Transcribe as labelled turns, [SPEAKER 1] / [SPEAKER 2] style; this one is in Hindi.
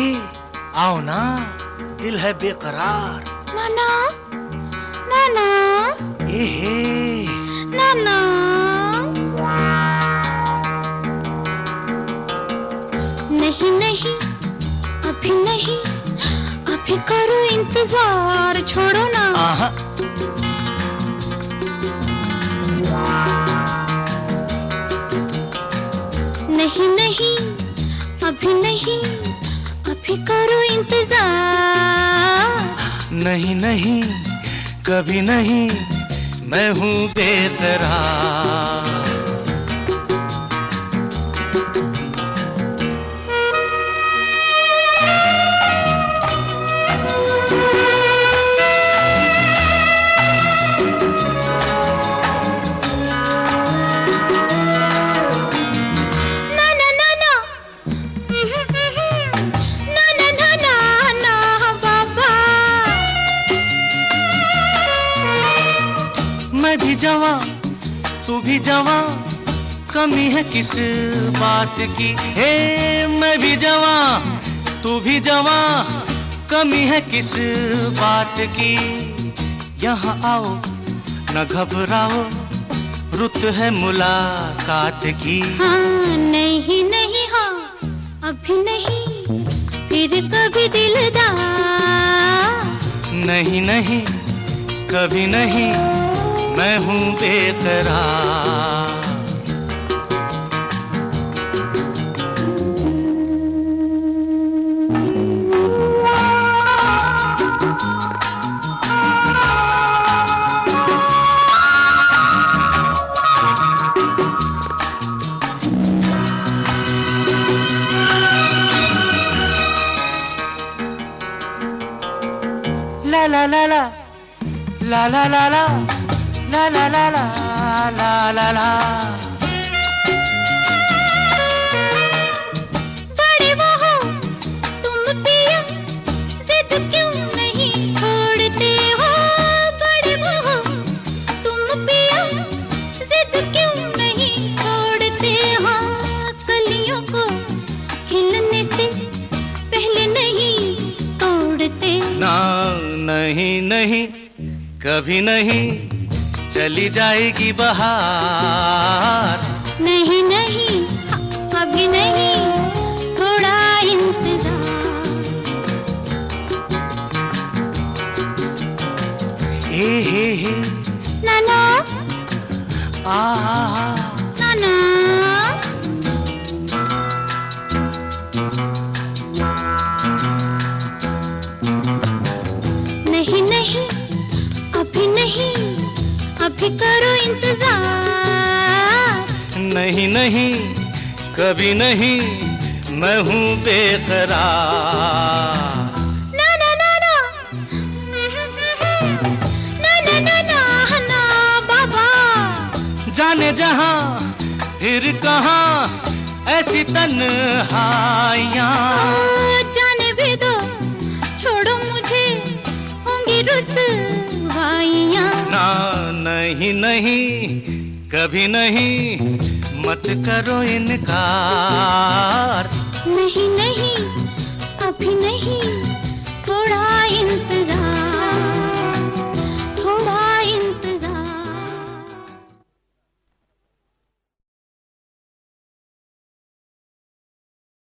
[SPEAKER 1] भाभी आओ ना। दिल है बेकरार।
[SPEAKER 2] नाना नाना।
[SPEAKER 1] एहे
[SPEAKER 2] नाना। नहीं नहीं अभी नहीं। अभी करो इंतज़ार छोड़ो ना।
[SPEAKER 1] आहा।
[SPEAKER 2] इंतज़ार।
[SPEAKER 1] नहीं नहीं कभी नहीं मैं हूँ बेकरार जवां तू भी जवा कमी है किस बात की? हे मैं भी जवा तू भी जवा कमी है किस बात की? यहाँ आओ न घबराओ रुत है मुलाकात की।
[SPEAKER 2] हाँ नहीं नहीं हाँ अभी नहीं फिर कभी दिलदार
[SPEAKER 1] नहीं नहीं कभी नहीं मैं हूँ बेकरार La la la la La la la la la la la la la la la
[SPEAKER 2] नहीं नहीं
[SPEAKER 1] कभी नहीं चली जाएगी बहार।
[SPEAKER 2] नहीं नहीं अभी नहीं थोड़ा इंतज़ार।
[SPEAKER 1] हे हे हे।
[SPEAKER 2] नाना?
[SPEAKER 1] आ आ, आ।
[SPEAKER 2] नाना? करो इंतज़ार।
[SPEAKER 1] नहीं नहीं कभी नहीं मैं हूँ बेकरार। जाने जहाँ फिर कहा ऐसी तन्हाइयाँ। नहीं नहीं कभी नहीं मत करो इनकार।